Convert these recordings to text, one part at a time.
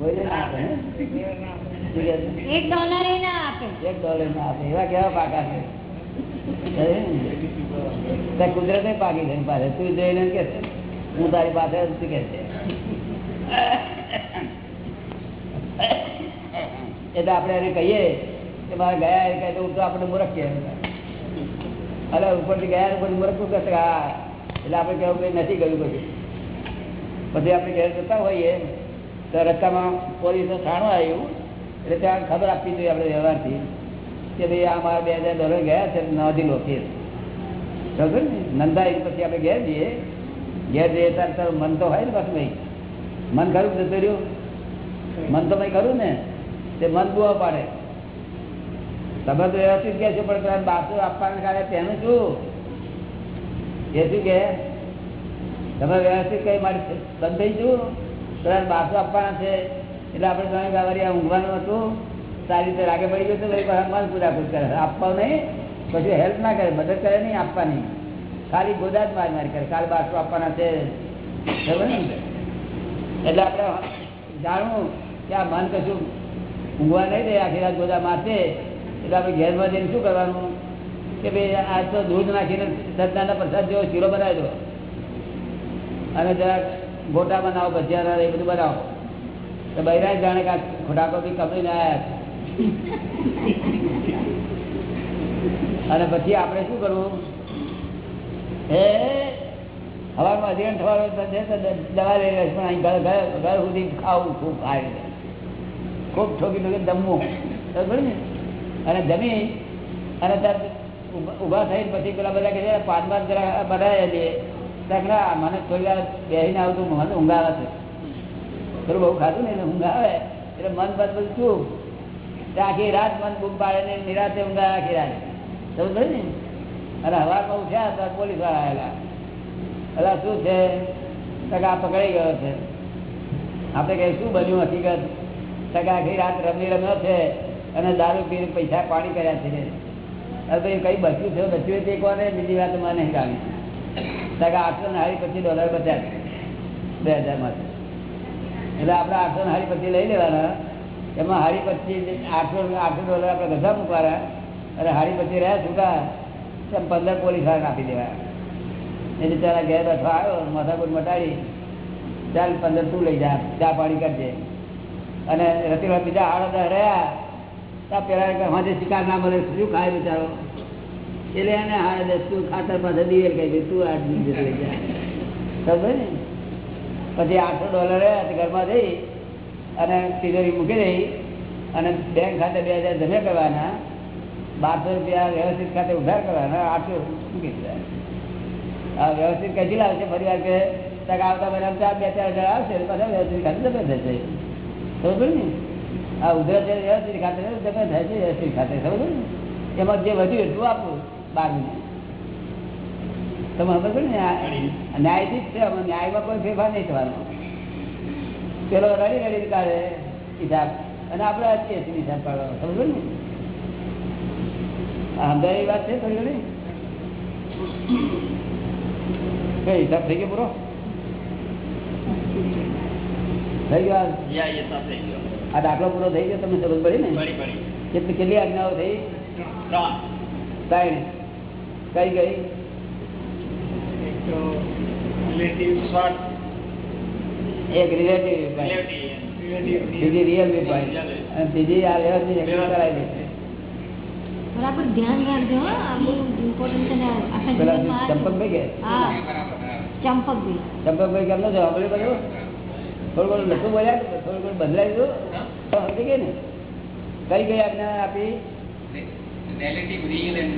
કોઈને ના આપે હે? શું કહે છે? એક ડોલર એ ના આપે એક ડોલર ના આપે એવા કેવા પાકા છે ત્યાં કુદરતે પાકી છે પાસે તું જોઈને કે છે, હું તારી પાસે જ છું કે છે એટલે આપણે એને કહીએ કે મારે ગયા એ કહે તો હું તો આપણે મૂર્ખ કે અરે ઉપરથી ગયા ઉપર મૂર્ખ શું કહેશે કે હા એટલે આપણે કહેવું કે નથી ગયું બધું પછી આપણે ઘેર જતા હોઈએ તો રસ્તામાં પોલીસનું થાણું આવ્યું. એટલે ત્યાં ખબર આપવી જોઈએ આપણે વ્યવહારથી કે ભાઈ આ મારા બે હજાર ડોલર ગયા છે નોંધી લો કેસ નંદાઈ પછી આપણે ઘેર જઈએ. ઘેર જઈએ ત્યારે તારું મન તો હોય ને બસ ભાઈ. મન ખરું જતું રહ્યું? મન તો ભાઈ ખરું ને. તે મન બુવા પાડે. તમે તો વ્યવસ્થિત કહે છો, પણ બાસુ આપવાના કારણે તેનું શું એ શું કે? તમે વ્યવસ્થિત કઈ મારી બંધ થઈ છું પેલા બાસુ આપવાના છે. એટલે આપણે તમે ગાવરિયા ઊંઘવાનું હતું. સારી રીતે રાગે પડી ગયું તો હનુમાન પૂરાપૂર કરે. આપવા નહીં, પછી હેલ્પ ના કરે, મદદ કરે નહીં આપવાની. ખાલી ગોદા જ મારી મારી કરે. કાલે બાસુ આપવાના છે. ખબર ને? એટલે આપણે જાણવું કે આ મન કશું ઊંઘવા નહીં દે, આખી રાત ગોદા મારશે એટલે આપણે ઘેરમાં જઈને શું કરવાનું? કે ભાઈ આજ તો દૂધ નાખીને સત્તાના પ્રસાદ જેવો શીરો બનાવી દો અને જરાક ગોટા બનાવો, ભજીયા એ બધું બનાવો. તો બૈરા જાણે કે ખોટાકો બી કમાઈને આવ્યા અને પછી આપણે શું કરવું? હે? હવામાં અધિરણ થવાનું છે દવા લઈ લઈશ પણ અહીં ઘર સુધી ખાવું ખૂબ ખાય ખૂબ ઠોકી ઠોકી જમવું. બરાબર ને અને જમી, અને ત્યાં ઊભા થઈને પછી પેલા બધા કે પાંચ પાંચ જરા બનાવી દઈએ ત્યાં મને થોડી વાર બેસીને આવતું મને ઊંઘ છે. થોડું બહુ ખાધું ને ઊંઘાવે એટલે મન બસ બધું શું? આખી રાત મન બૂમ પાડે ને નિરાતે ઊંઘ આવે, આખી રાત. સમજ ને? અને હવામાં છે તો પોલીસવાળા આવેલા. એટલે શું છે? ટકા પકડાઈ ગયો છે. આપણે કઈ શું બન્યું હકીકત? ટકા આખી રાત રમી રમ્યો છે અને દારૂ પીને પૈસા પાણી કર્યા છે. હવે કઈ બચ્યું છે? બચ્યું તે કોને બીજી વાત મને નહીં આઠસો ને હારી પછી ડોલર બચ્યા બે હજાર માટે. એટલે આપણે આઠસો ને હારી પછી લઈ લેવાના. એમાં હારી પછી આઠસો આઠસો ડોલર આપણે ગધા મૂકવાના. અને હારી પછી રહ્યા છૂટા પંદર પોલીસવાળા આપી દેવા એટલે બિચારા ઘેર બેઠવા આવ્યો, માથાકૂટ મટાડી, ચાલ પંદર તું લઈ જા, ચા પાણી કરજે. અને રતિભાઈ બીજા આડો રહ્યા ત્યાં પેલા કે શિકાર ના મળે, શું ખાય બિચારો? એટલે એને દસ તું ખાતર પાસે દિવેલ કહી દે તું આઠ દિવસ લઈ જાય ખબર ને? પછી આઠસો ડોલર ઘરમાં જઈ અને તિજોરી મૂકી દઈ અને બેંક ખાતે બે હજાર જમે કરવાના, બારસો રૂપિયા વ્યવસ્થિત ખાતે ઉધાર કરવાના, આઠસો મૂકી દીધા. આ વ્યવસ્થિત કદી લાવશે ફરી વાર કે તક આવતા બધા બે, ચાર હજાર આવશે પાછા વ્યવસ્થિત ખાતે જમે થશે સમજ ને? આ ઉધર વ્યવસ્થિત ખાતે જમે થાય છે, વ્યવસ્થિત ખાતે સમજ ને? એમાં જે વધ્યું એટલું આપવું બાર મહિને તમે ખબર ને છે ન્યાયમાં કોઈ ફેરફાર નહીં થવાનો. પેલો રડી રડી કાઢે હિસાબ અને આપણે અચી અચી હિસાબ કાઢવાનો સમજો ને? સમજાય વાત છે સમજો ને કઈ હિસાબ થઈ ગયો પૂરો? થઈ ગયો આ- દાખલો પૂરો થઈ ગયો તમને સમજ પડી ને? કેટલી કેટલી આજ્ઞાઓ થઈ? ત્રણ. કઈ ગઈ એક તો રિલેટિવ શોર્ટ એક રિલેટિવ રિલેટિવ બીજી રિયલ પોઈન્ટ અને ત્રીજી આ વ્યવસ્થિત explain કરાવી દે બરાબર ધ્યાન રાખજો હો. આ બહુ ઇમ્પોર્ટન્ટ છે ને આખા પેલા જીવનમાં આ- ચંપકભાઈ કે હા ચંપકભાઈ ચંપકભાઈ કેમનો છે સાંભળ્યું બધું થોડું ઘણું લખું બોલ્યા કે થોડું ઘણું બદલાઈ દીધું તો સમજી ગઈ ને કઈ કઈ આજ્ઞા આપી relative real and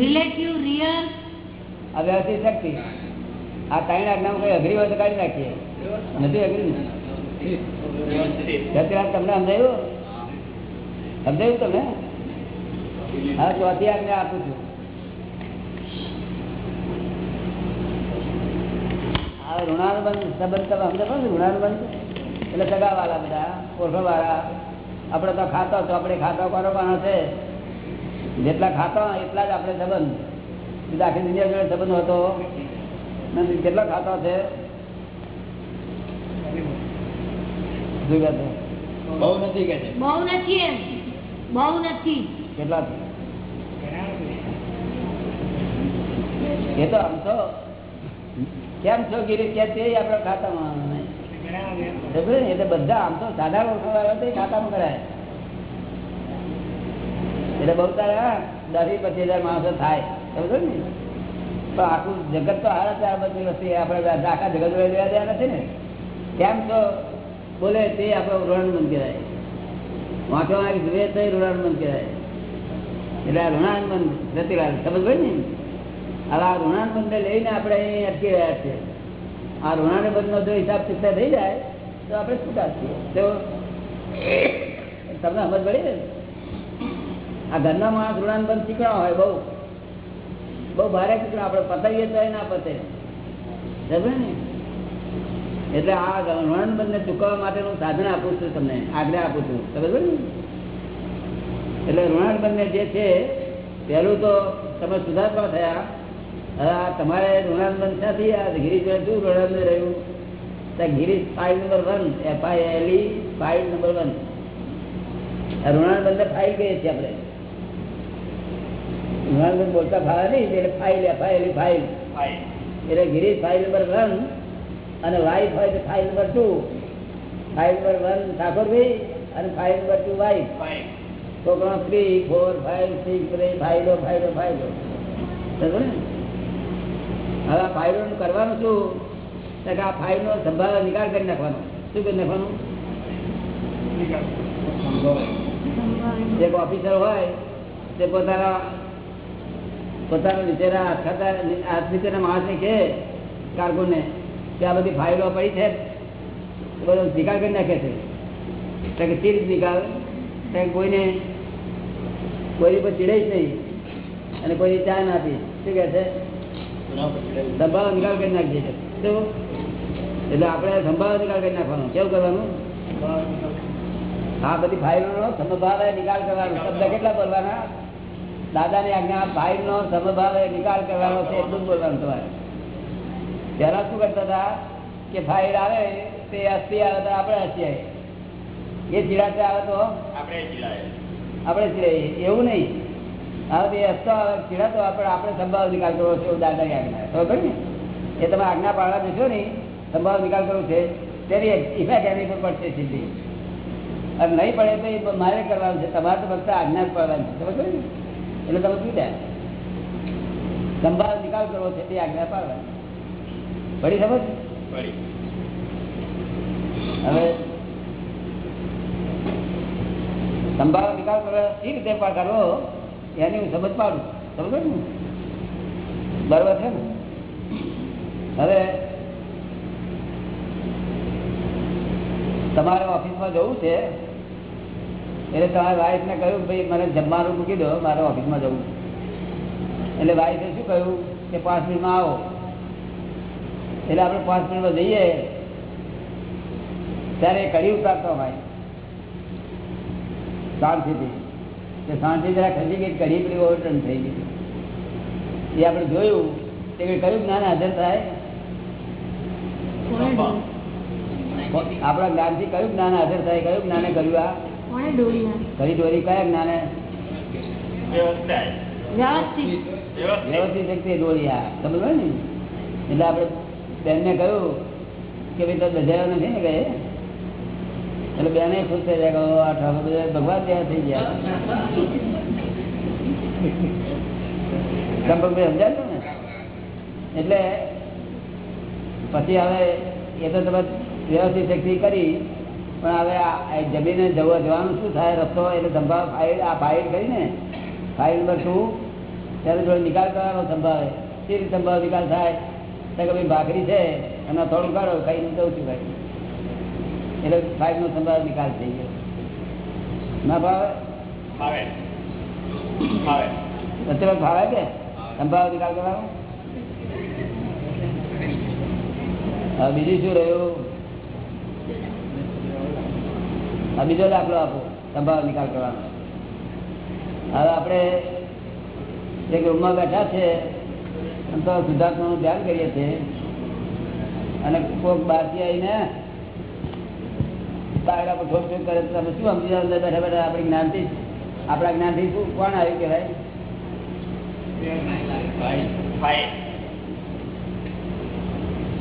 relative real શક્તિ. આ ત્રણ આજ્ઞામાં કઈ અઘરી હોય તો કાઢી નાખીએ. નથી અઘરી? સત્યનાથ તમને સમજાયું? સમજાયું તમે હા ચોથી આજ્ઞા આપું છું. ઋણાનુબંધ સંબંધ તમે સમજો ઋણાનુબંધ? એટલે સગાવાળા બધા ઓળખવાળા. આપણે તો ખાતા ચોપડે ખાતા કોનો છે જેટલા ખાતા એટલા જ આપણે સંબંધ. બીજા આખી દુનિયા જોડે સંબંધ હતો. નથી કેટલા ખાતા છે? બહુ નથી કે છે બહુ નથી એમ. બહુ નથી. કેટલા એ તો આમ તો. કેમ છો ગિરીશ કે તે આપણા ખાતામાં? એટલે બધા આમ તો સાધારણ ખાતામાં કરાય. એટલે બહુ તારા દસ પચીસ હજાર માણસો થાય. સમજો ને? પણ આખું જગત તો હારા ચાર બધી વસ્તી. આપણે આખા જગત લેવા દેવા નથી ને? કેમ તો બોલે તે આપણો ઋણાનુબંધ કહેવાય. વાંચવા જોઈએ તો ઋણાનુબંધ કહેવાય. એટલે આ ઋણાનુબંધ રતિલાલ સમજ હોય ને? હવે આ ઋણાનુબંધને લઈને આપણે અહીં અટકી રહ્યા છીએ. આ ઋણાનુબંધનો જો હિસાબ ચિત્તા થઈ જાય, તો આપણે છૂટા છીએ? તો તમને સમજ પડી ને? આ ઘરના માણસ ઋણાનુબંધ શીખવા હોય બહુ. બહુ ભારે શીખવા આપણે પતાવીએ તો ના પતે. સમજે ને? એટલે આ ઋણાનુબંધ ને ચૂકવવા માટેનું સાધન આપું છું તમને. આગ્રહ આપું છું. સમજ ને? એટલે ઋણાનુબંધ જે છે, પહેલું તો તમે સુધારવા થયા. હવે આ તમારે ઋણાનુબંધ નથી આ ગિરીશ શું ઋણાનુબંધ રહ્યું? Girish file number one F I L E file number one ઋણાનુબંધ file કહીએ છીએ આપણે. ઋણાનુબંધ બોલતા ફાવે નહીં એટલે ફાઇલ ફાઇલ ફાઇલ. એટલે ગિરીશ ફાઇલ નંબર વન અને વાઇફ હોય તો file number two. File number one Thakorbhai અને ફાઇલ નંબર ટુ વાઇફ. છોકરા થ્રી ફોર ફાઇવ સિક્સ ફાઇલો ફાઇલો ફાઇલો. હવે આ ફાઇલો કરવાનું શું? કે આ ફાઇલનો સંભાળ નિકાલ કરી નાખવાનો. શું કરી નાખવાનું? એક ઓફિસર હોય તે પોતાના પોતાના બિચારા નીચેના માણસને કે કાર્ગોને કે આ બધી ફાઇલો પડી છે? બધો નિકાલ કરી નાખે છે. કે તીર્થ નિકાલ કોઈને કોઈ પર ચીડે જ નહીં. અને કોઈ ચા ના આપી શું કહે છે? સંભાળો નિકાલ કરી નાખીએ છે એટલે આપણે સંભાળો નિકાલ કરી નાખવાનો. કેવું કરવાનું? આ બધી ફાઇલો સંભાળે નિકાલ કરવાનો. શબ્દ કેટલા બોલવાના? દાદાની આજ્ઞા ફાઇલ નો સમભાવે નિકાલ કરવાનો છે એટલું જ બોલવાનું તમારે. પહેલા શું કરતા હતા કે ફાઇલ આવે તે અસ્થિ આવે તો આપણે અસ્થિ આવે એ ચીડાતે આવે તો? આપણે આપણે ચીડાઈએ. એવું નહીં. હવે તે અસ્તો આવે ચીડાતો આપણે આપણે સંભાવ નિકાલ કરવો છે એવું દાદાની આજ્ઞા ખબર ને? એ તમે આજ્ઞા પાડવા જશો ને સંભાવ નિકાલ કરવો છે તેની ઇફેક્ટ એની પર પડશે સીધી. અને નહીં પડે તો એ મારે કરવાનું છે. તમારે તો ફક્ત આજ્ઞા જ પાડવાની છે. ખબર ને? એટલે તમે શું થાય? સંભાવ નિકાલ કરવો છે તે આજ્ઞા પાડવાની પડી સમજ હવે સંભાવ નિકાલ કરો એ રીતે કરવો એની હું સમજ પાડું. સમજ ને? બરોબર છે ને? હવે તમારે ઓફિસમાં જવું છે એટલે તમારી વાઈફને કહ્યું ભાઈ મને જમવાનું મૂકી દો મારે ઓફિસમાં જવું. એટલે વાઈફે શું કહ્યું? કે પાંચ મિનિટમાં આવો. એટલે આપણે પાંચ મિનિટમાં જઈએ. ત્યારે કઢી ઉતારતો ભાઈ શાંતિથી. શાંતિ જરા ખસી ગઈ કઢી પેલી ઓવરટર્ન થઈ ગઈ. એ આપણે જોયું. તે કયું જ્ઞાન હાજર થાય? આપણા જ્ઞાનથી કયું જ્ઞાન હાજર થાય કયું જ્ઞાને કર્યું આ. ઘડી દોરી કયા જ્ઞાને? વ્યવસ્થિત. વ્યવસ્થિત દોરી આ સમજ ને એટલે આપણે બેનને કહ્યું કે ભાઈ તો દજાયો નથી ને કહે? એટલે બેને ખુશ થઈ જાય કે આ ઠાકોર બધા ભગવાન ત્યાં થઈ ગયા. ચંપકભાઈ સમજાય ને? એટલે પછી હવે એ તો તમે વ્યવસ્થિત શક્તિ કરી. પણ હવે આ આ જમીને જવા જવાનું શું થાય? રસ્તો એટલે સંભાવ ફાઇલ આ ફાઇલ કરીને ફાઇલ નંબર શું ત્યારે જોડે નિકાલ કરવાનો સંભાવે તે રીતે સંભાવ નિકાલ થાય? કે ભાઈ ભાખરી છે અને થોડું કાઢો ખાઈને દઉં છું ભાઈ એટલે ફાઇલ નો સંભાવ નિકાલ થઈ ગયો. ના ભાવે? ફાવે ભાવે. કે? સંભાવ નિકાલ કરવાનો? બીજું શું રહ્યું આ બીજો દાખલો આપો સંભાવ નિકાલ કરવાનો. હવે આપણે એક રૂમમાં બેઠા છે તો સિદ્ધાર્થનું ધ્યાન કરીએ છીએ. અને કોઈક બહારથી આવીને બાયડા પર ઠોક ઠોક કરે તમે શું સમજી જાવ બેઠા બેઠા આપણી જ્ઞાનથી, આપણા જ્ઞાનથી શું, કોણ આવ્યું કહેવાય?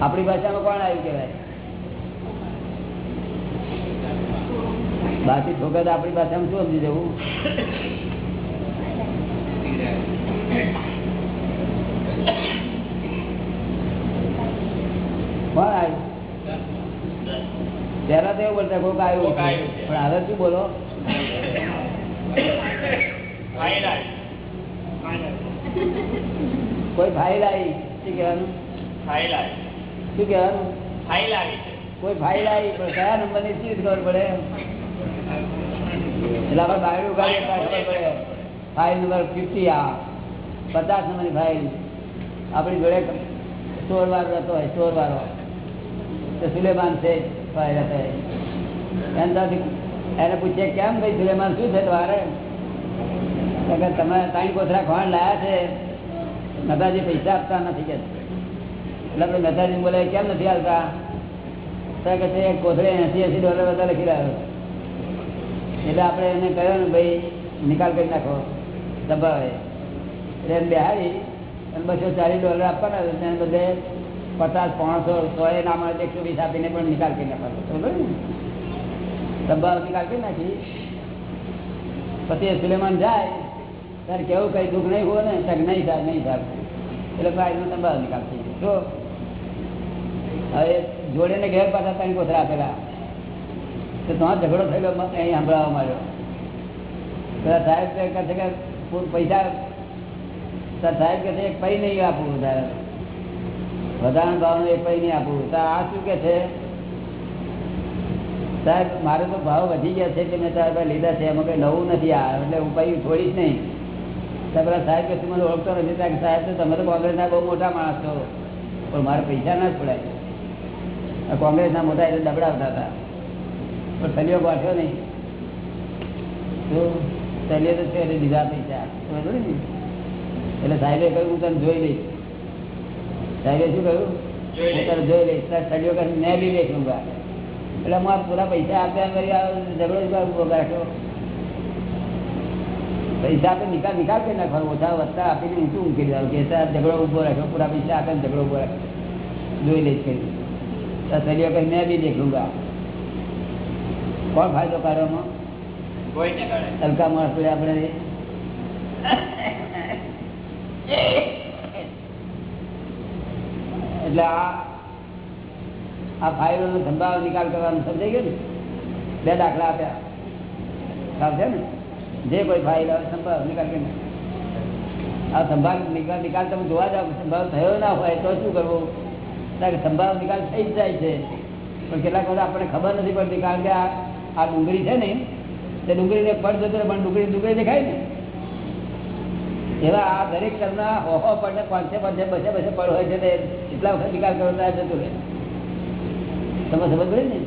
આપણી ભાષામાં કોણ આવ્યું કહેવાય? બાકી છોકરા આપણી ભાષામાં શું સમજી જવું? તો એવું બોલતા કોઈક આવ્યું પણ હવે શું બોલો? કોઈ ફાઇલ આવી શું કહેવાનું? ફાઇલ આવી શું કહેવાનું? ફાઇલ આવી કોઈ ફાઇલ આવી પણ કયા નંબરની ચીજ ખબર પડે એટલે આપણે બાયડું ઉગાડીએ ત્યારે ખબર પડે ફાઇલ નંબર ફિફ્ટી આ પચાસ નંબરની ફાઇલ આપણી જોડે સ્ટોર વાળો રહેતો હોય સ્ટોર વાળો તો સુલેમાન છે ફાઇલ હતો એને ત્યાંથી એને પૂછીએ કેમ ભાઈ સુલેમાન શું છે તમારે તો કે તમે ત્રણ કોથરા ખોણ લાયા છે નતાજી પૈસા આપતા નથી કે એટલે આપણે નતાજી બોલે કેમ નથી આવતા તો કે છે કોથળે એસી એસી ડોલર બધા લખી રહ્યો એટલે આપણે એને કહ્યું ને, ભાઈ, નિકાલ કરી નાખો, દબાવે. એટલે એમ બેહાડી અને બસો ચાલીસ ડોલર આપવાના તેને બધે પચાસ, પાંચસો, સો એ ના મળે એકસો વીસ આપીને પણ નિકાલ કરી નાખવાનો દબાવ નિકાલ કરી નાખી. પછી સુલેમાન જાય ત્યારે કેવું, કઈ દુઃખ નહીં હોય ને? તક નહીં થાય નહીં થાય એટલે પ્રાઇઝનો દબાવ નિકાલ થઈ ગયો. હવે જોડે ને ઘેર પાછા ત્રણ કોથરા આપેલા. તો ત્યાં ઝઘડો થયેલો અહીં સંભળાવવા માંડ્યો પેલા સાહેબ કહે કે પૈસા સાહેબ કહે છે એક પૈ નહીં આપવું વધારે. વધારાના ભાવનું એક પૈ નહીં આપવું તો આ શું કે છે? સાહેબ, મારે તો ભાવ વધી ગયા છે કે મેં તારા લીધા છે. એમાં કંઈ નવું નથી આ. એટલે હું પૈ છોડીશ નહીં. પેલા સાહેબ કે મને ઓળખતો નથી? ત્યાં સાહેબ, તો તમે તો કોંગ્રેસના બહુ મોટા માણસ છો. પણ મારે પૈસા ના પડાય કોંગ્રેસના મોટા એટલે દબડાવતા હતા. પણ સલિયો ગોઠ્યો નહીં. તો સલિયો તો છે એટલે લીધા પૈસા ને? એટલે સાહેબે કહ્યું હું તને જોઈ લઈશ. સાહેબે શું કહ્યું? હું તને જોઈ લઈશ. સલિયો કહે મેં બી દેખ લૂંગા એટલે હું આ પૂરા પૈસા આપ્યા કરી ઝઘડો ઊભો રાખ્યો પૈસા આપે નિકાલ નિકાલ કરી નાખવાનો. ઓછા વધતા આપીને ઊંચું મૂકી દેવાનું કે ઝઘડો ઊભો રાખ્યો. પૂરા પૈસા આપે ને ઝઘડો ઊભો રાખ્યો. જોઈ લઈશ કરી સલિયો કહે મેં બી દેખ લૂંગા કોણ ફાયદો કાઢવામાં? હલકા માણસ આપણે. એટલે આ આ ફાઇલો નો સંભાવ નિકાલ કરવાનો સમજાઈ ગયો ને? બે દાખલા આપ્યા. સમજે ને? જે કોઈ ફાઇલ આવે સંભાવ નિકાલ કે. આ સંભાવ નિકાલ નિકાલ તમે જોવા જાવ સંભાવ થયો ના હોય તો શું કરવું? કારણ કે સંભાવ નિકાલ થઈ જ જાય છે. પણ કેટલાક બધા આપણને ખબર નથી પડતી કારણ કે આ આ ડુંગળી છે ને તે ડુંગળીને પડ જતો પણ ડુંગળી ડુંગળી દેખાય ને. એવા આ દરેક કર્મના ઓહો પડને પાંચે પાંચે બસે બસે પડ હોય છે તે એટલા વખત નિકાલ કરતા જતું રહે. તમે સમજ પડે ને?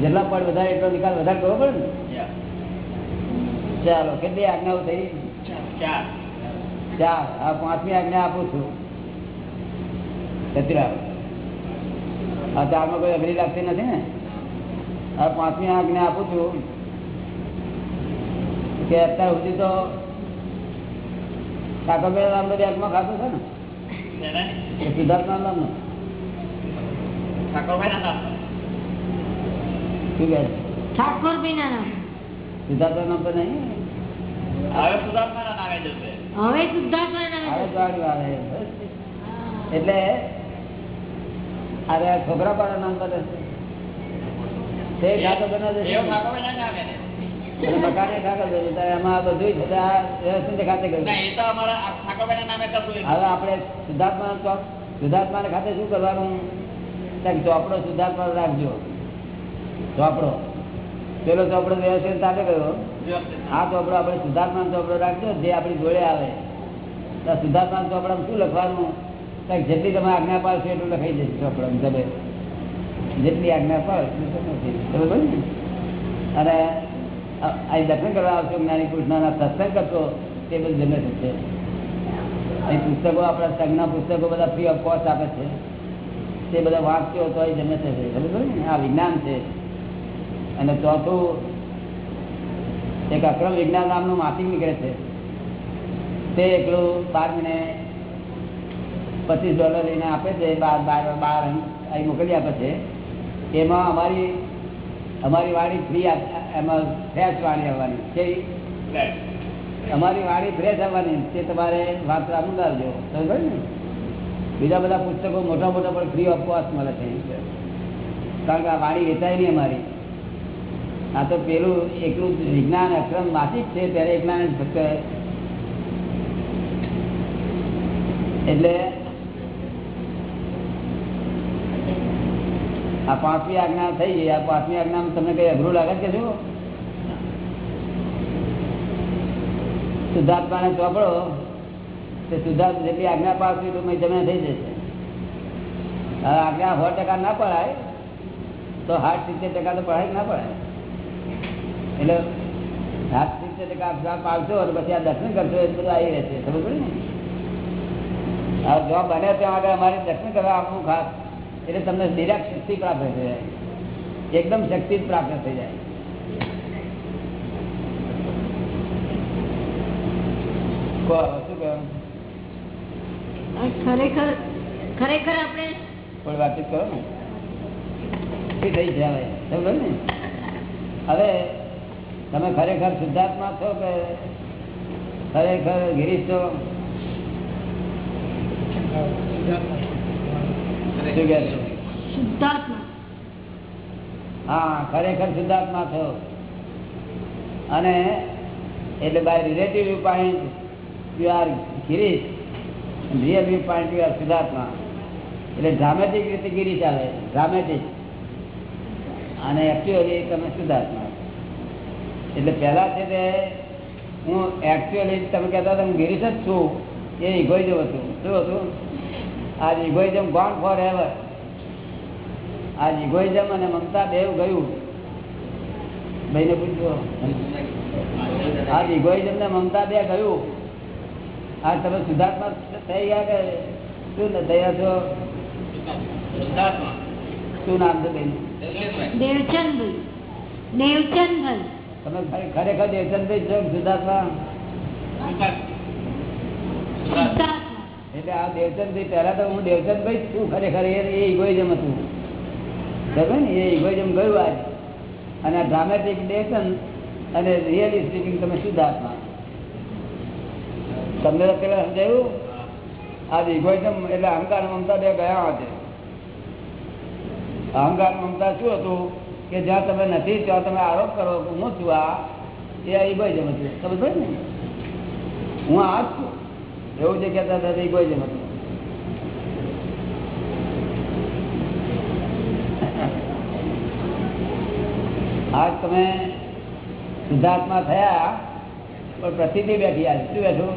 જેટલા પડ વધારે એટલો નિકાલ વધારે કરવો પડે ને? ચાલો કેટલી આજ્ઞાઓ થઈ? ચાર. ચાર. આ પાંચમી આજ્ઞા આપું છું. સતીરામ આ ચારમાં કોઈ અઘરી લાગતી નથી ને? આ પાંચમી આજ્ઞા આપું છું કે અત્યાર સુધી તો કાકાભાઈ નામ બધી આંખમાં ખાતું છે ને? સિદ્ધાર્થના નામનું. શું કહે ઠાકોર નામ. સિદ્ધાર્થના નામ તો નહીં. હવે સુધાર્થના નામે જશે. હવે શુદ્ધાત્મા નામે આવે જશે. તો આગળ આવે હા. એટલે અરે છોકરા પાડા નામ પર ખાતો મકાને એમાં બધું વ્યવસ્થિત કર્યું. હવે આપણે શુદ્ધાત્મા શું કરવાનું? ચોપડો શુદ્ધાત્મા રાખજો. ચોપડો. પેલો ચોપડો વ્યવસ્થિત તાપે ગયો આ ચોપડો આપણે શુદ્ધાત્મા ચોપડો રાખજો. જે આપણી જોડે આવે. શુદ્ધાત્મા ચોપડામાં શું લખવાનું? જેટલી તમે આજ્ઞા પાડશો એટલું લખાઈ જશે ચોપડામાં. તમે જેટલી આજ્ઞા પાડો અને અહીં દર્શન કરવા આવશો જ્ઞાની કૃષ્ણના સત્સંગ કરશો તે બધું જમે થશે અહીં પુસ્તકો આપણા સંઘના પુસ્તકો બધા ફ્રી ઓફ કોસ્ટ આપે છે તે બધા વાંચશો તો અહીં જમે છે બરોબર ને આ વિજ્ઞાન છે અને ચોથું એક અક્રમ વિજ્ઞાન નામનું માસિક નીકળે છે તે એકલું બાર મહિને પચીસ ડોલર લઈને આપે છે બાર બાર બાર અહીં મોકલી આપે છે એમાં અમારી અમારી વાડી ફ્રી એમાં ફ્રેશ વાણી આવવાની. છે અમારી વાડી ફ્રેશ આવવાની. તે તમારે વાંચવા મંગાવજો. સમજો ને? બીજા બધા પુસ્તકો મોટા મોટા પણ ફ્રી ઓફ કોસ્ટ મળે છે. કારણ કે આ વાડી વેચાય નહીં અમારી. આ તો પેલું એકલું વિજ્ઞાન અક્રમ માસિક છે. ત્યારે વિજ્ઞાન ફક્ત એટલે આ પાંચમી આજ્ઞા થઈ ગઈ. આ પાંચમી આજ્ઞા તમને કઈ અઘરું લાગે કે શું? શુદ્ધાત્માને ચોપડો, તે સુધાર્થ જેટલી આજ્ઞા પાડશે તો તમે થઈ જશે હવે આજ્ઞા સો ટકા ના પડાય, તો હાથ સિત્તેર ટકા તો પડાય ના પડાય. એટલે હાથ સિત્તેર ટકા પાડશો અને પછી આ દર્શન કરશો, એ બધું આવી રહેશે. ખબર પડે ને? હવે જો બને ત્યાં આગળ અમારે દર્શન કરવા આપવું ખાસ. એટલે તમને ડિરેક્ટ શક્તિ પ્રાપ્ત થઈ જાય. એકદમ શક્તિ જ પ્રાપ્ત થઈ જાય. કહો, શું કહેવાનું? ખરેખર ખરેખર આપણે વાતચીત કરો ને. થઈ જાય હવે? સમજો ને? હવે તમે ખરેખર શુદ્ધાત્મા છો કે ખરેખર ગિરીશ છો શું કહે છો શુદ્ધાત્મા હા ખરેખર શુદ્ધાત્મા થયો અને એટલે by relative view point you are Girish real view point you are શુદ્ધાત્મા. એટલે ડ્રામેટિક રીતે ગિરીશ આવે. ડ્રામેટિક અને એકચ્યુઅલી તમે શુદ્ધાત્મા એટલે પહેલાં છે તે હું એકચ્યુઅલી તમે કહેતા હતા હું ગિરીશ જ છું. એ ઇગોઇઝમ હતું શું હતું આજ ઇગોઇઝમ ગોન ફોર એવર આજ ઇગોઇઝમ અને મમતા બેવ ગયું. ભાઈને પૂછ્યું આજ ઇગોઇઝમ ને મમતા બે ગયું. આ તમે સુધાર્થમાં થઈ ગયા કે શું ને થયા છો? શું નામ છે બેન? દેવચંદભાઈ. દેવચંદભાઈ. તમે ખરે- ખરેખર દેવચંદભાઈ છો શુદ્ધાત્મા. એટલે આ દેવચંદભાઈ, પહેલા તો હું દેવચંદભાઈ જ છું, ખરેખર એ ઇગોઇઝમ હતું. બરાબર ને? એ ઇગોઇઝમ ગયું આજ. અને આ ડ્રામેટિક દેવચંદ અને રિયલિસ્ટિક તમે શુદ્ધાત્મા તમને પેલા સમજાયું? આજ ઇગોઇઝમ એટલે અહંકાર મમતા બે ગયા હતા અહંકાર મમતા શું હતું? કે જ્યાં તમે નથી, ત્યાં તમે આરોપ કરો કે હું છું આ. એ ઇગોઇઝમ હતું. સમજ ને? હું આ છું. એવું જે કહેતા હતા ઇગોઇઝમ હતું આજ તમે શુદ્ધાત્મા થયા, પણ પ્રતિથી બેઠી આજ. શું બેઠું?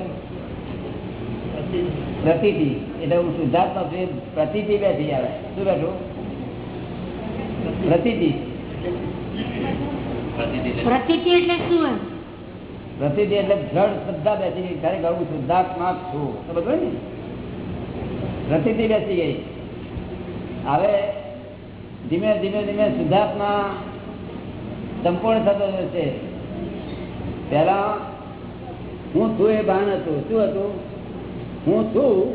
પ્રતિથી. એટલે હું શુદ્ધાત્મા છું એ પ્રતિથી બેઠી આવે શું બેઠું? પ્રતિથી. પ્રતિતિ એટલે શું પ્રતિથી એટલે દ્રઢ શ્રદ્ધા બેસી ગઈ. ખરેખર હું શુદ્ધાત્મા છું. તો બધું ને? પ્રસિદ્ધિ બેસી ગઈ. હવે ધીમે ધીમે ધીમે શુદ્ધાત્મા સંપૂર્ણ થતો જશે. પહેલા હું છું એ ભાન હતું. શું હતું? હું છું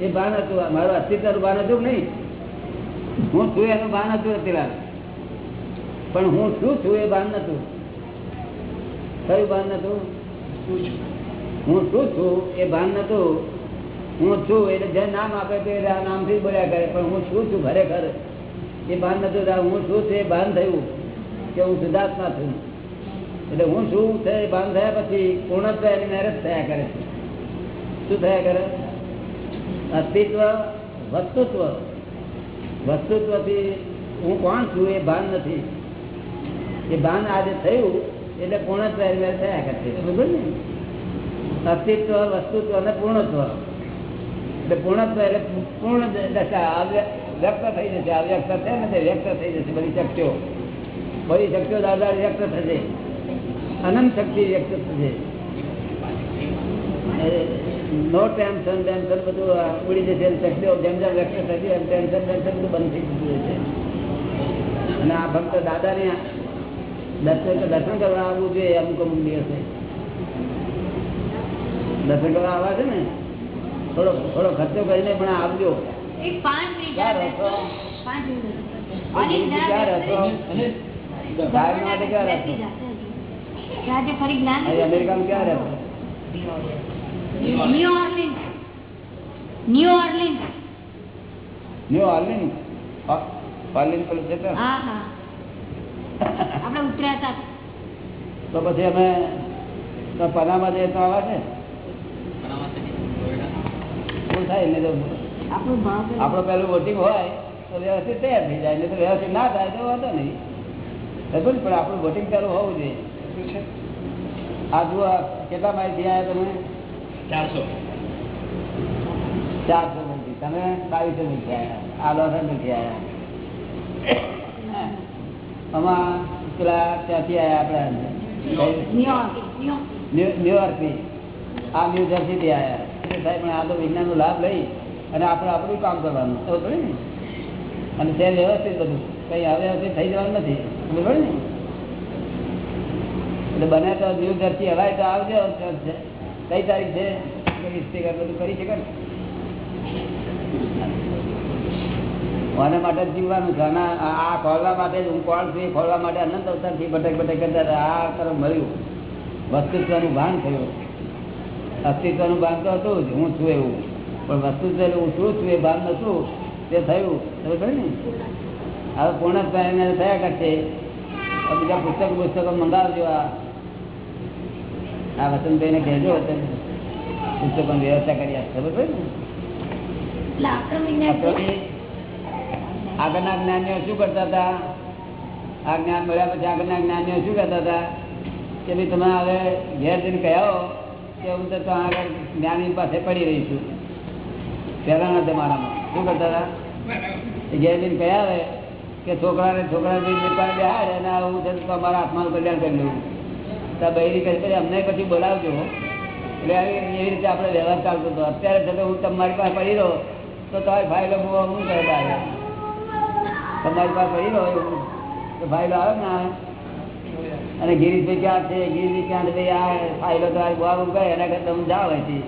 એ ભાન હતું. મારું અસ્તિત્વનું ભાન હતું નહીં? હું છું એનું ભાન હતું અત્યારે. પણ હું શું છું એ ભાન નતું કયું ભાન નતું હું શું છું? એ ભાન નતું હું છું, એટલે જે નામ આપે તે નામથી બોલ્યા કરે. પણ હું શું છું ખરેખર? એ ભાન નતું. હું શું છું? એ ભાન થયું કે હું શુદ્ધાત્મા છું. એટલે હું શું છે? એ ભાન થયા પછી પૂર્ણત્વ એની મેરેજ થયા કરે છે. શું થયા કરે? અસ્તિત્વ, વસ્તુત્વ. વસ્તુત્વથી હું કોણ છું? એ ભાન નથી. એ ભાન આજે થયું એટલે પૂર્ણત્વ થયા કરશે બરોબર ને? અસ્તિત્વ વસ્તુત્વ અને પૂર્ણત્વ. એટલે પૂર્ણત્વ એટલે પૂર્ણ દશા વ્યક્ત થઈ જશે. અવ્યક્ત છે ને તે વ્યક્ત થઈ જશે. બધી શક્તિઓ. બધી શક્તિઓ દાદા વ્યક્ત થશે. અનંત શક્તિ વ્યક્ત થશે. નો ટેન્શન ટેન્શન બધું ઉડી જશે શક્તિઓ જેમ જેમ વ્યક્ત થશે એમ ટેન્શન ટેન્શન બધું બંધ થઈ જતું છે અને આ ભક્ત દાદાની દર્શન દર્શન કરવા આવવું જોઈએ અમુક અમુક દિવસે. દર્શન કરવા આવવા છે ને? થોડો થોડો ખર્ચો કરીને પણ આવજો. અમેરિકામાં ક્યાં રહો? New Orleans New Orleans New Orleans Orleans પેલું છે હા હા. આપણે ઉતર્યા હતા. તો પછી અમે પનામાં જઈએ તો આવા છે. આપણું પેલું- આપણો પેલું વોટિંગ હોય તો વ્યવસ્થિત તૈયાર થઈ જાય. નહીં તો વ્યવસ્થિત ના થાય તો વાંધો નહીં. પણ આપણું વોટિંગ ચાલુ હોવું જોઈએ. આ જુઓ આ કેટલા માહિતી આવ્યા તમે? ચારસો. ચારસો માઇલથી. તમે બાવીસો માઇલથી આવ્યા આ લોસ એન્જલથી આવ્યા આમાં પેલા ત્યાંથી આવ્યા આપણે ન્યુયોર્ક ન્યુયોર્ક. ન્યુ- ન્યુયોર્કથી આ ન્યુ જર્સીથી આવ્યા સાહેબ પણ આ તો વિજ્ઞાનનો લાભ લઈ અને આપણે આપણું કામ કરવાનું. ખબર ને? અને તે વ્યવસ્થિત બધું. કઈ અવ્યવસ્થિત થઈ જવાનું નથી. બરોબર ને? એટલે બને તો ન્યુ જર્સી હવાય તો આવજો. કઈ તારીખ છે? બધું કરી શકે ને? આના માટે જીવવાનું છે. અને આ ખોલવા માટે હું કોણ છું એ ખોલવા માટે અનંત અવતારથી ભટક ભટક કરતા આ તરફ મળ્યું. વસ્તુત્વનું ભાન થયું. અસ્તિત્વનું ભાન તો હતું જ. હું છું એવું. પણ વસ્તુત્વ હું શું છું એ ભાન નતું તે થયું. ખબર ને? હવે પૂર્ણ એને થયા કરશે. બીજા પુસ્તકો પુસ્તકો મંગાવજો આ. આ વસંતભાઈને કહેજો પુસ્તકોની વ્યવસ્થા કરી આપશે. પડી ને? આગળના જ્ઞાનીઓ શું કરતા હતા? આ જ્ઞાન મળ્યા પછી આગળના જ્ઞાનીઓ શું કરતા હતા? કે ભાઈ તમે હવે ઘેર જઈને કહ્યો કે હું તો આગળ જ્ઞાની પાસે પડી રહી છું. પહેલાના જમાનામાં. શું કરતા હતા? ઘેર જઈને કહ્યા આવે કે છોકરાને છોકરા બેહાડે અને હું છે તો અમારા આત્માનું કલ્યાણ કરી લઉં. તો બહેરી કહે પછી અમને પછી બોલાવજો. એટલે એવી રીતે આપણે વ્યવહાર ચાલતો હતો. અત્યારે છતાં હું તમારી પાસે પડી રહ્યો તો તમારી ફાઇલો હું કરતા આવે તમારી પાસે પડી રહ્યો એવું. ફાઇલો આવે ને અને ગિરીશભાઈ ક્યાં છે? ગિરીશભાઈ ક્યાં છે? ભાઈ, આ ફાઇલો તો આ બુઆ કહે એના કરતા હું જાઓ અહીંથી.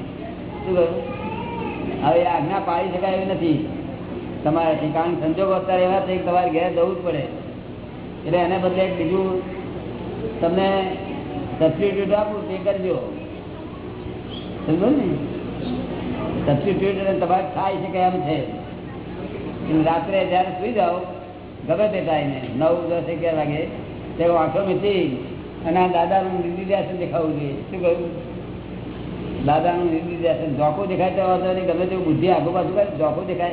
શું કરું હવે આજ્ઞા પાડી શકાય એવી નથી. તમારાથી કારણ સંજોગો અત્યારે એવા છે કે તમારે ઘેર જવું જ પડે. એટલે એને બદલે બીજું તમને સબસ્ટિટ્યુટ આપું, તે કરજો. સમજો ને? સબસ્ટિટ્યુટ તમારે થાય શકે એમ છે. રાત્રે જયારે સુઈ જાઓ ગમે તે ટાઈમે નવ દસ અગિયાર વાગે ત્યારે આંખો નથી અને આ દાદાનું નિર્દિધ્યાસન દેખાવું જોઈએ. શું કહ્યું? દાદાનું નિર્દિધ્યાસન જોખું દેખાય તો વાંધો નહીં ગમે તેવું બુદ્ધિ આગુ પાછું કરે જોખું દેખાય.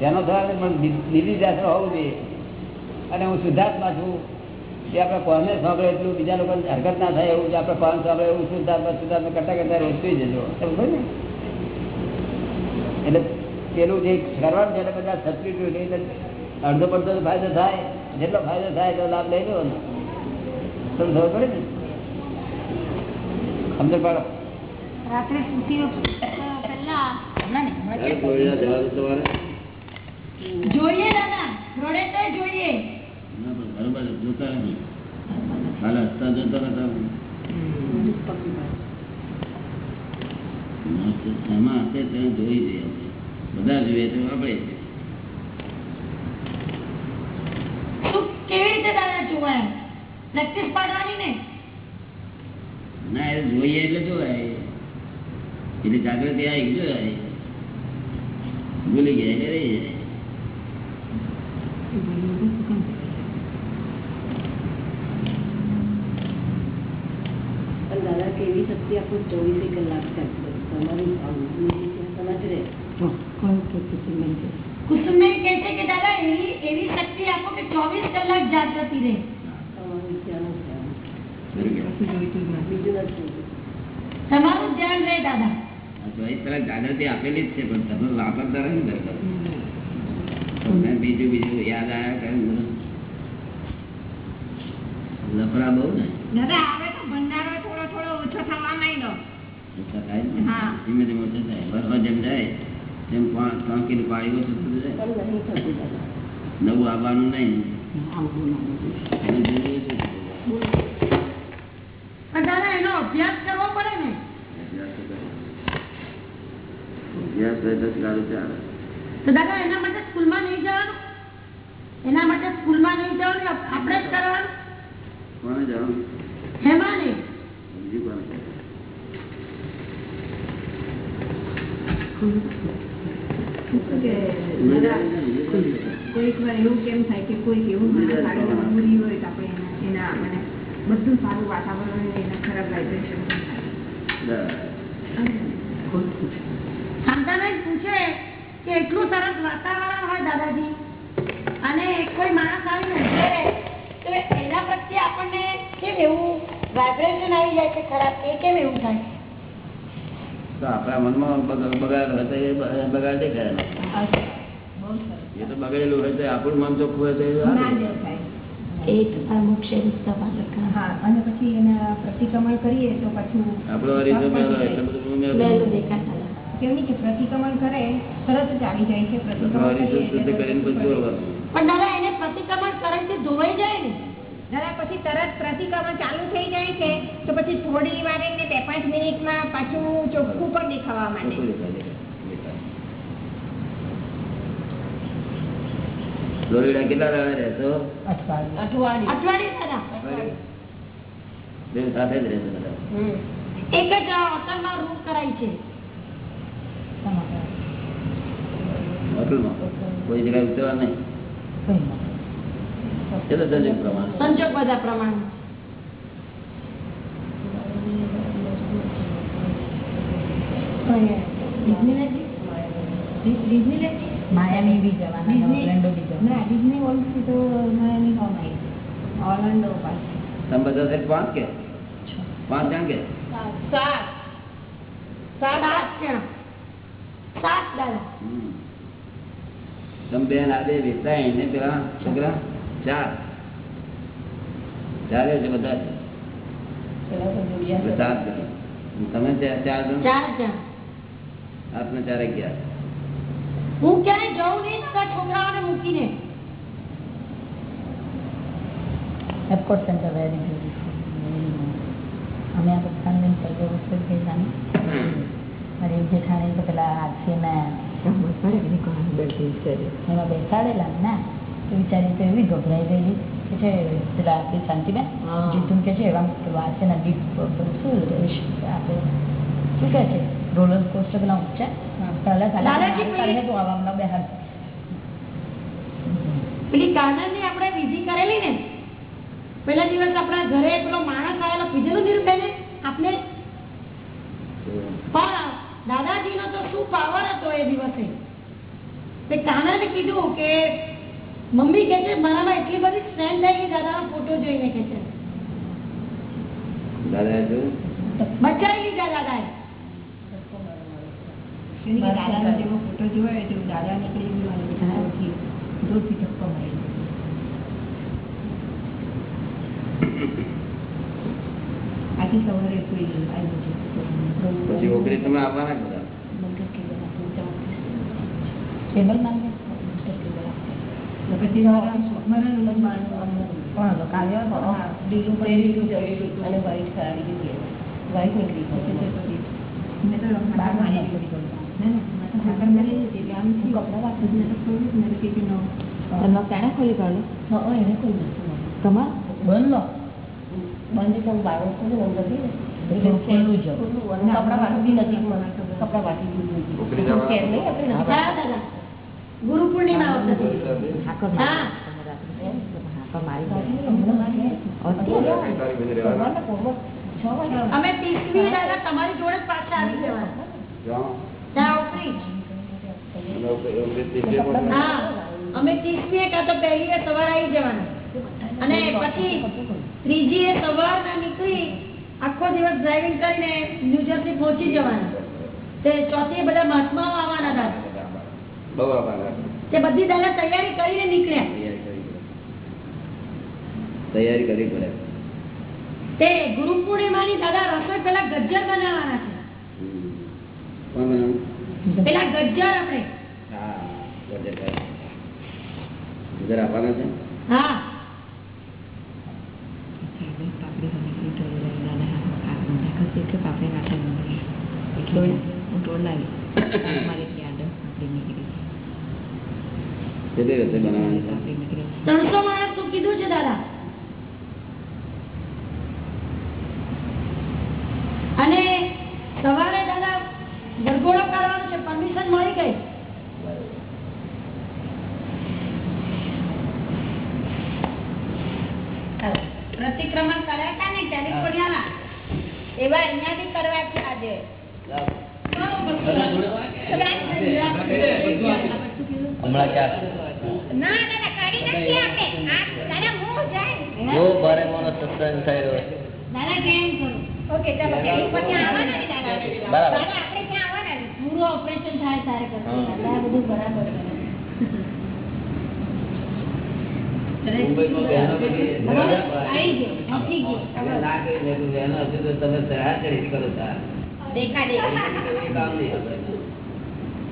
તેનો નહીં, પણ નિર્દિધ્યાસન હોવું જોઈએ. અને હું શુદ્ધાત્મા છું. કે આપણે કોને સાંભળે એટલું? બીજા લોકો હરકત ના થાય એવું આપણે કોણ સાંભળે એવું શુદ્ધાત્મા શુદ્ધાત્મા કરતા કરતા રોજ જજો એટલે પેલું જે કરવાનું છે એટલે બધા સબસ્ટિટ્યુટ એટલે અડધો પડતો ફાયદો થાય જેટલો ફાયદો થાય એટલો લાભ લઈ લેવાનો. તમને ખબર પડે ને? સમજ પાડો? રાત્રે સુતી. જોઈએ દાદા રોડે તો જોઈએ. બરોબર જોતા નથી. હાલ હસતા જોતા એમાં ત્યાં જોઈ દે બધા જોઈએ તો આપણે શું કેવી રીતે દાદા જોવાય પ્રેક્ટિસ પાડવાની ને ના એ જોઈએ એટલે જોવાય એટલે જાગૃતિ આવી જોવાય ભૂલી ગયા એટલે રહી જાય પણ દાદા કેવી શક્તિ આપણું ચોવીસે કલાક છે તમારું સમાજ રહે કુસુમબેન કહે છે કે દાદા એવી એવી શક્તિ આપો કે ચોવીસ કલાક જાગૃતિ રહે તમારું ધ્યાન છે બરોબર. બીજું નથી તમારું ધ્યાન રહે દાદા. આ ચોવીસ કલાક જાગૃતિ આપેલી જ છે પણ તમે વાપરતા રહે ને તમને બીજું બીજું યાદ આવ્યા કરે ને બહુ ને? દાદા હવે તો ભંડારો થોડો થોડો ઓછો થવા માંડ્યો. ઓછા થાય ને? ધીમે ધીમે ઓછા થાય. વરવા જેમ જાય તેમ ત્રણ કિલો પાણી ઓછું થતું જાય. નવું આવવાનું નહીં એને જોયું ઓછું થતું જાય. પણ દાદા એનો અભ્યાસ કરવો પડે ને? અભ્યાસ તો કરે. અભ્યાસ હોય તો ચાલે. તો દાદા એના માટે સ્કૂલમાં નહીં જવાનું? એના માટે સ્કૂલમાં નહીં જવાનું આપણે જ કરવાનું? હેમાં નહીં બીજું કોને કોઈક વાર એવું કેમ થાય કે કોઈક એવું હોય તો આપણે એના એના મને બધું સારું વાતાવરણ એના ખરાબ વાઇબ્રેશન. શાંતાબેન પૂછે કે એટલું સરસ વાતાવરણ હોય દાદાજી અને કોઈ માણસ આવી ઊભો તો એના પ્રત્યે આપણને કેમ એવું વાઇબ્રેશન આવી જાય છે ખરાબ એ કેમ એવું થાય? તો આપણા મનમાં બગાડ હોય તો એ બ- બગાડ દેખાય એ તો બગડેલું હોય તો આપણું મન ચોખ્ખું હોય તો એ ના સારું. દેખાય એ તમારા મોક્ષે પુસ્તક હા અને પછી એના પ્રતિક્રમણ કરીએ તો પાછું આપણો દાદા કેવું નહીં કે પ્રતિક્રમણ કરે તરત જ આવી જાય છે પ્રતિક્રમણ. પણ દાદા એને પ્રતિક્રમણ કરે છે ધોવાઈ જાય ને? દાદા પછી તરત પ્રતિક્રમણ ચાલુ થઈ જાય છે તો પછી થોડી વાર એને બે પાંચ મિનિટમાં પાછું ચોખ્ખું પણ દેખાવા માંડે ચોખ્ખું દેખાય, દેખાય, દેખાય. દોરીડા કેટલા રહે રહેશો બેન સાથે જ રહેશો બધા. એક જ હોટલમાં રૂમ કરાઈ છે. હોટલમાં? કોઈ જગ્યાએ ઉતરવા નહીં? એ તો પ્રમાણે? સંજોગ બધા પ્રમાણે માયામી બી જવાના ના ડિઝની વર્લ્ડ તો માયામી હોવાય ઓર્લેન્ડો પાસે તમે બધા છે પાંચ કે પાંચ જણ કે સાત સાત જણ સાત દાદા હમ. તમે બેન આ બે વેચાય ને પેલા છોકરા ચાર ચારે છે બધા છે એટલે સાત જણ તમે ચા- ચાર જણ ચાર જણ આપને ચારે ગયા હું ક્યાંય જઉં નહીં દાદા છોકરાઓને મૂકીને. Beautiful. Very nice. અમે આ બધા પહેલો વખત ગયેલા મારે એક જેઠાણી તો પેલા હાથીના એમાં બેસાડેલા ને ના. તો વિચારી તો એવી ગભરાઈ ગયેલી કે છે પેલા આપણી શાંતિબેન જીતું કે છે એવા પેલું ગીત શું આપણે શું કહે છે? રોલર કોસ્ટર પેલા ઊંચા. પહેલા દાદાજી તો આવા બહાર પેલી કાનલની આપણે વિધિ કરેલી ને? પેલા દિવસ આપણા ઘરે પેલો માણસ આવેલો કીધેલું નીરુબેને આપને? પણ દાદાજીનો તો શું પાવર હતો એ દિવસે? તે કાનલે કીધું કે મમ્મી કે છે મારામાં એટલી બધી સ્ટ્રેન્થ થઈ કે દાદાનો ફોટો જોઈને કે છે. દાદા બચાવી લીધા દાદાએ. દાદાનો જેવો ફોટો જોયો તો દાદા નીકળી ગયો અને જોરથી જોરથી ધક્કો મારી આજે સવારે કોઈ આવ્યું છે તમે આવવાના બધા? પછી મારા અને નીકળી પછી. તો કરી. મેં તો હાકર મારી દીધી. ના, ના, મેં તો હાકર મારી દીધી. એટલે આમ થયું. કપડાં વાપરી. પછી મેં તો ખોલ્યું, મેં તો કીધું, "No." તમે કેણે ખોલી કાઢ્યું? હું. ખુલ્લું. વાટી કપડાં વાટી ગુરુ પૂર્ણિમા. અમે ત્રીસમી દાદા તમારી જોડે જ પાછા આવી જવાના જાઓ. ત્યાં ઉપરી જ. અને ઓગળી- ઓગળી ત્રીસે પણ હા અમે ત્રીસમી કાં તો પહેલી એ સવાર આવી જવાના. અને પછી ત્રીજી એ સવારના નીકળી આખો દિવસ ડ્રાઇવિંગ કરીને ન્યુજર્સી પહોંચી જવાના. તે ચોથી બધા મહાત્માઓ આવવાના હતા. તે બધી દાદા તૈયારી કરીને નીકળ્યા. તૈયારી કરવી પડે. તે ગુરુ પૂર્ણિમાની દાદા રસોઈ પેલા ગજ્જર બનાવવાના છે? પેલા ગજ્જર આપણે. હા ગજ્જર આપવાના છે? હા. ત્રણસો માણસનું કીધું છે દાદા.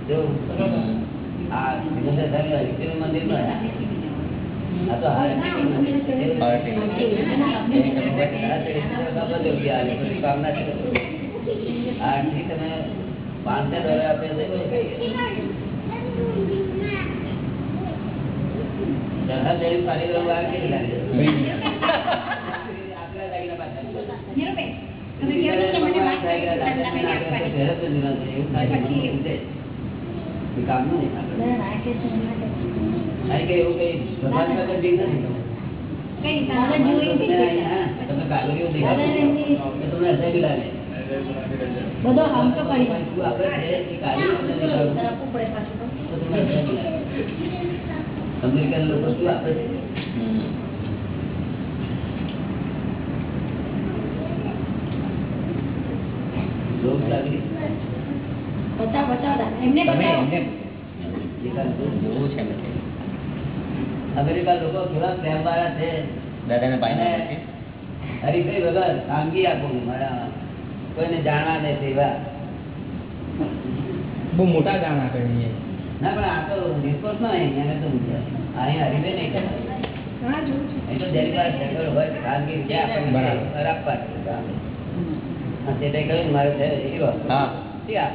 પાંચસો ડોલર આપે છે. ગરમ વાર કેટલી લાગે? આટલા લાગીને પાછા નીરુબેન તમે કહો છો કે મને વાત કરી તો દાદા મને આપવાની કઈ દાદા બધો હમ તો કરી અમેરિકન લોકો શું આપે છે? લોક લાગણી. અમેરિકા લોકો કેવા પ્રેમ વાળા છે. દાદાને પાણી હરીફાઈ વગર ખાનગી આપો મારા કોઈને જાણવા દે તેવા. બહુ મોટા ગાણા કરીએ. ના પણ આ તો રિપોર્ટમાં અહીંયા તો અહીંયા હરીફે નહીં એ તો જેની પાસે હોય ખાનગી બરાબર. આપવા ને મારે છે એ વાત. આપે એટલે આ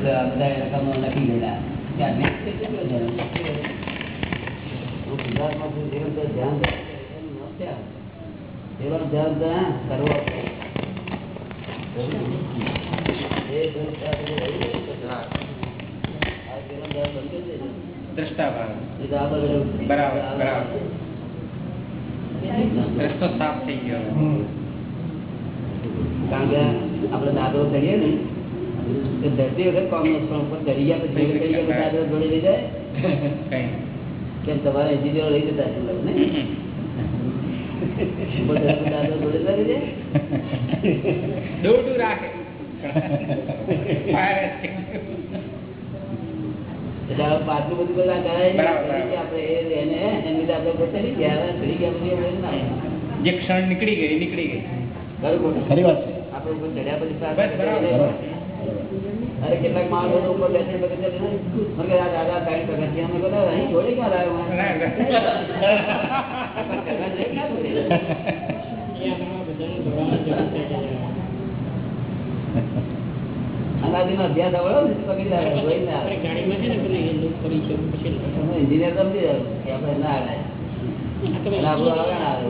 બધા રકમો લખી ગયેલા ગુજરાતમાં જેવું તો ધ્યાન. એવાનું ધ્યાન કરવો બરાબર, બરાબર. રસ્તો સાફ થઈ ગયો. કારણ કે આપણે દાદરો ચડીએ ને ધરતી વખત કોંગ્રેસ પણ ઉપર ચડી ગયા પછી ચડી ગયા પછી દાદરો જોડે લઈ જાય કઈ કેમ તમારા એન્જિનિયર લઈ જતા હશે લોકો, ને ઉપર ધરતી દાદરો જોડે ના લઈ જાય દોડું રાખે Fire એટલે હવે પાછું બધું બધા કરાય નહીં. બરાબર, બરાબર. કે આપણે એ એને એની રીતે આપણે પોતે ચડી ગયા હવે ચડી ગયા પછી આપણે ના આવે. જે ક્ષણ નીકળી ગઈ નીકળી ગઈ ખરું ખોટું? ખરી વાત છે. આપણે ઉપર ચડ્યા પછી અરે કેટલાક માણસો ઉપર બેસીને મને આ દાદા ત્રણ પગથિયા. અમે બધા અહીં જોડે ક્યાં લાવ્યો મને? અનાદિનો અભ્યાસ આવડો ને તો પકડી લાવે, જોઈ ના આવે. તમે engineer સમજી જાઓ કે આપણે ના આવે. અને આપણું આવે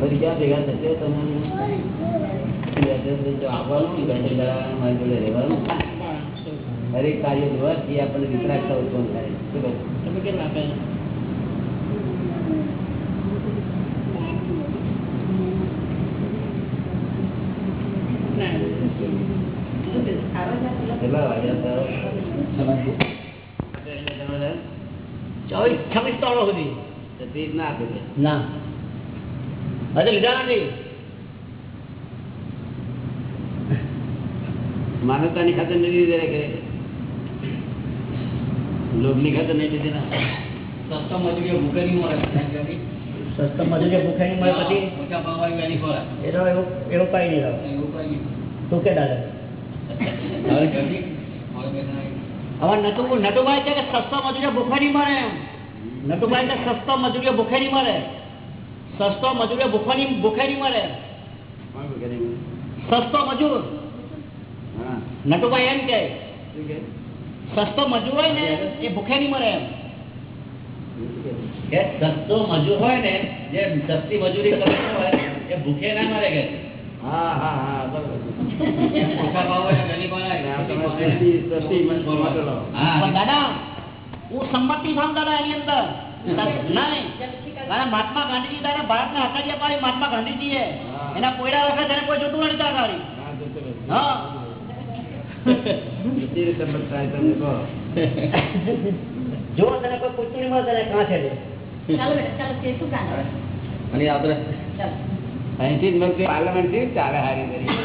પછી ક્યાં ભેગા થશે તમે? address જો આપવાનું ને બેઠક કરાવવાનું, મારી જોડે રહેવાનું? હરેક કાર્ય જોવાથી આપણને વિતરાગતા ઉત્પન્ન થાય. શું કહું? કેટલા વાગ્યા ચોવીસ છવ્વીસ ત્રણ સુધી. ના આપી ના. હજુ લીધા નથી. માનવતાની ખાતર નથી દીધા કરે લોભની ખાતર નહીં દીધી ના સસ્તા મજૂરીઓ ભૂખે નહીં મળે સસ્તો મજૂરી ભૂખે નહીં મળે પછી ભાવવાળી વેલી ખોરાક. એ તો એવું એવું કઈ નહીં એવું કઈ નહીં. તું કે દાદા? હવે નટુભાઈ છે કે સસ્તો મજૂરી ભૂખે નહીં મળે નટુભાઈ કે સસ્તો મજૂરી ભૂખે નહીં મળે સસ્તો મજૂર ભૂખે નહીં ભૂખે નહીં મળે? સસ્તો મજૂર. નટુભાઈ એમ કે સસ્તો મજૂર હોય ને એ ભૂખે નહીં મળે એમ. સસ્તો મજૂર હોય ને જે સસ્તી મજૂરી કરતો હોય એ ભૂખે ના મળે કે. હા હા હા બરોબર. દાદા હું સંમતિ થાઉં દાદા એની અંદર. ના નહીં. કારણ મહાત્મા ગાંધીજી દાદા ભારતને હકારી અપાડી મહાત્મા ગાંધીજીએ. એના કોયડા વખત એને કોઈ જોતું નથી. હા, કહો. જો તને કોઈ પૂછતું નહીં મળે તને કાં છે અહીંથી જ પાર્લામેન્ટથી ચાલે હારી કરી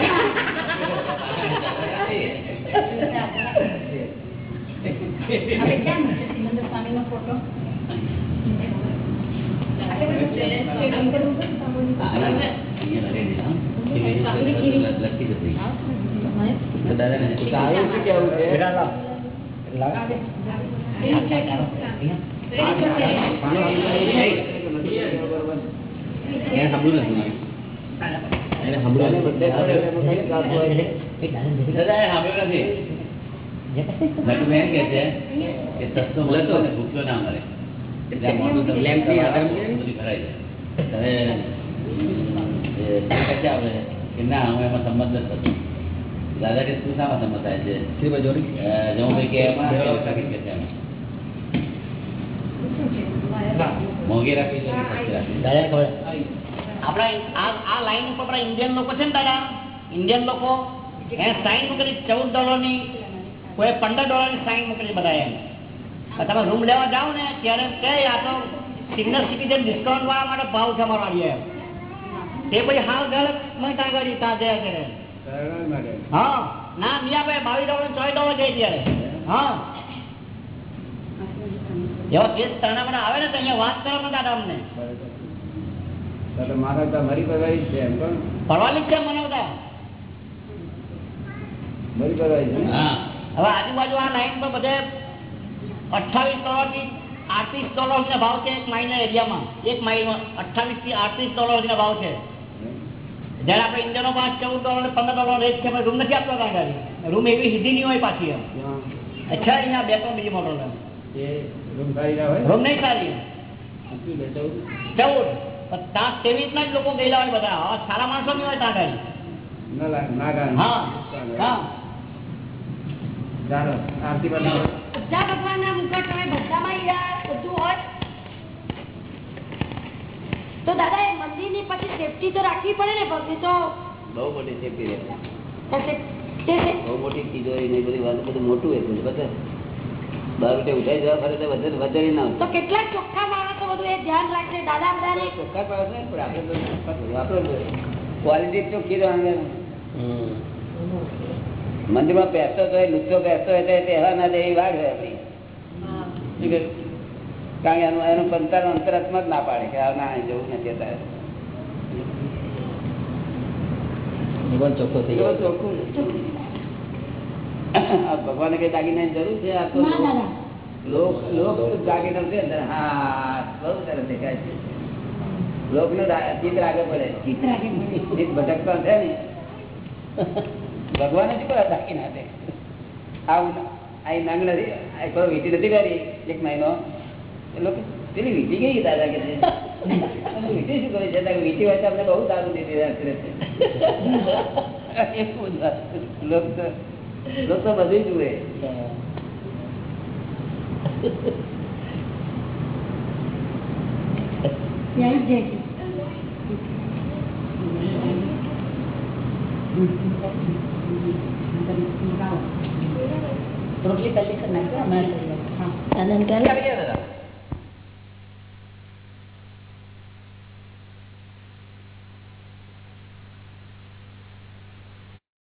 હવે ક્યાં મૂકશે સિમંદર સ્વામીનો ફોટો લખી દે તો દાદાને સારું શું કેવું છે બેટા લાવ. લાવ. એને સાંભળ્યું નથી એને સાંભળ્યું એને બદલે કરે એમાં કઈ જાત હોય છે? એ દાદા જલ્દી દાદા એ સાંભળ્યું નથી જે કશે તો નટુભાઈ એમ કે છે કે સસ્તો મળતો ને ભૂખ્યો ના મળે એટલે મોટું જાય હવે શું આપણે કે ના હું એમાં સંમત નથી થતો દાદા કે તું શામાં સંમત થાય છે? અ, જમુભાઈ કે એમાં કે કાકી કે છે. મોંઘી રાખવી દાદા આપણા આ આ લાઈન ઉપર આપણા ઇન્ડિયન લોકો છે ને દાદા? ઇન્ડિયન લોકો? એને સાઈન મૂકેલી ચૌદ ડોલરની કોઈ પંદર ડોલરની સાઈન મૂકેલી બધા એમ. તમે રૂમ લેવા જાઓ ને ત્યારે કે આ તો સિનિયર સિટીઝન ડિસ્કાઉન્ટ વાળા માટે ભાવ છે અમારો આવીએ એમ. તે પછી હાલ ઘર મેં કાંઈ કરી ત્યાં જયા કરે. હા. ના મિયાભાઈ બાવીસ ડોલર ચોવીસ ડોલર છે. ત્યારે હા. એવા કેસ તાણા મને આવે ને તો અહીંયા વાત કરવા ને દાદા અમને. મારે તો મરી છે એમ કોણ પડવાની છે મને બધા. મરી પરવારી છે હવે આજુબાજુ આ લાઈન પર બધે અઠાવીસ ડોલરથી આડત્રીસ ડોલર ભાવ છે એક માઇલના એરિયામાં એક માઇલમાં અઠ્ઠાવીસથી આડત્રીસ ડોલર ભાવ છે. જયારે આપણે ઇન્ડિયનો પાંચ ચૌદ ડોલર પંદર ડોલર રેટ છે રૂમ નથી આપતો ત્યાં ગાડી રૂમ એવી સીધી નહીં હોય પાછી એમ. અચ્છા અહીંયા બે ત્રણ બીજી મોડલ રૂમ નહીં સારી. ચૌદ? ત્યાં તેવી રીતના જ લોકો ગયેલા હોય બધા. સારા માણસો નહીં હોય ત્યાં ગાડી ના લાગે, ના ગાય. હા હા. ચાલો આરતી. બધા ભગવાનના મુકટ હોય બધામાં બધું હોય. તો દાદા એ મંદિરની પછી સેફટી તો રાખવી પડે ને પછી તો બહુ મોટી સેફટી રહે. બહુ મોટી ચીજો એ બધી વાત બધું મોટું એ બધું બધા. બાર ઉઠાઈ જવા ફરે તો વધારે વધારે ના તો કેટલાક ચોખ્ખા માણસો બધું એ ધ્યાન રાખશે? દાદા બધાને? ચોખ્ખા પાડે છે, પણ આપણે આપણે ક્વોલિટી ચોખ્ખી રહેવાની. મંદિરમાં બેસતો તો હોય લુચ્ચો બેસતો હોય તો એ તહેવાર ના દે એ વાત રહે કહે? કારણ કે એનું એનું પંચાનો અંતરાત્મા જ ના પાડે કે આ ના અહીં જવું નથી અત્યારે. ભગવાન કઈ દાગીનાની જરૂર છે? આ તો લોક લોક દાગીના છે હા બહુ સરસ દેખાય છે. લોકનું રા- ચિત્ર આગળ પડે. ચિત્ર આગળ પડે. ચિત ભટકતા છે ને. ભગવાને શું કરે દાગીના આવું આ નંગ નથી કોઈ વીટી નથી કરી. એક મહિનો પેલી વીટી ગઈ દાદા કે વીટી શું કરે છે? કે વીટી હોય તો આપણે બહુ દારૂ દીધી વાત. લોક બધું જુએ. રોટલી પહેલી કરી નાખ્યો અમારે